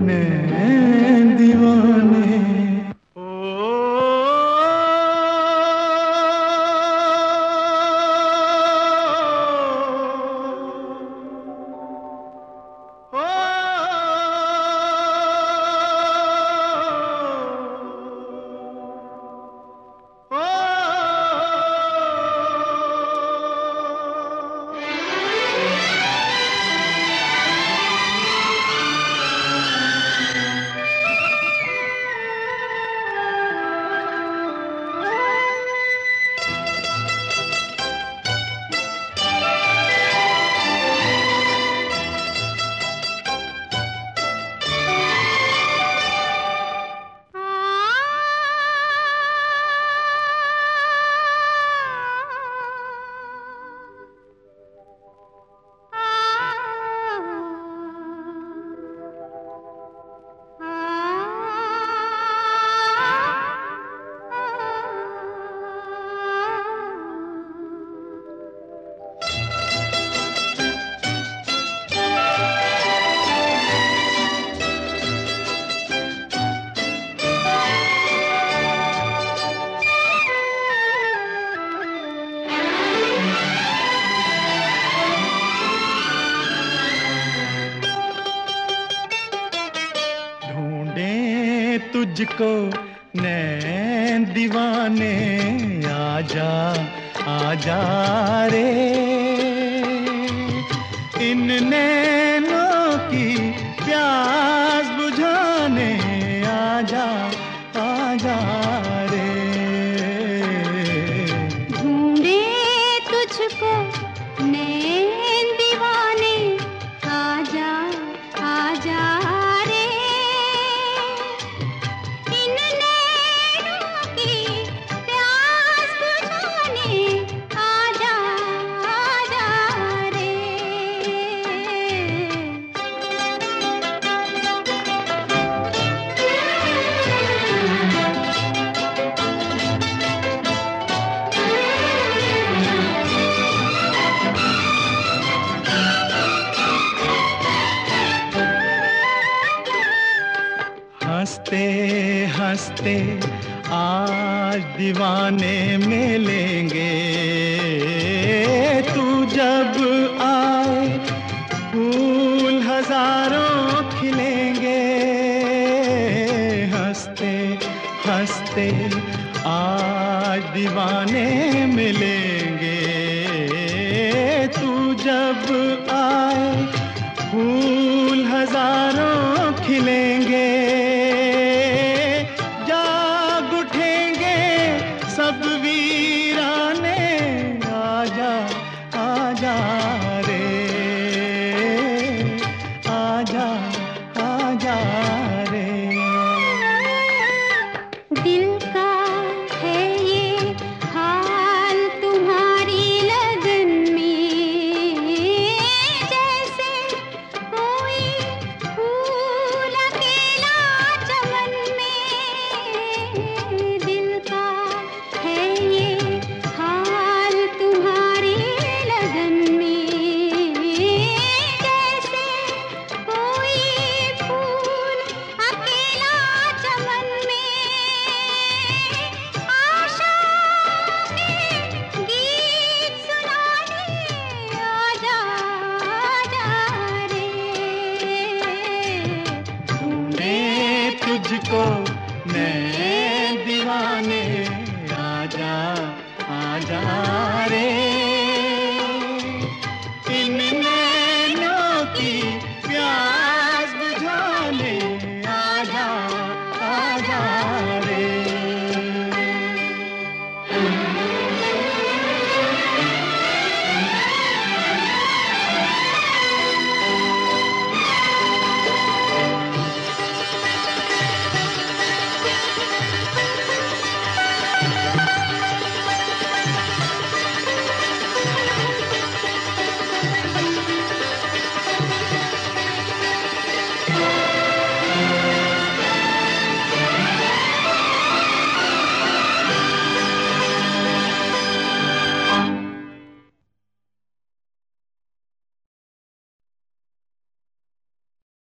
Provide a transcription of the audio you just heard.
ने तुझको नैन दीवाने आजा आजा रे। इन इनने करते आज दीवाने मिलेंगे। तू जब आए, फूल हज़ारों खिलेंगे। हँसते हँसते, आज दीवाने मिलेंगे। star.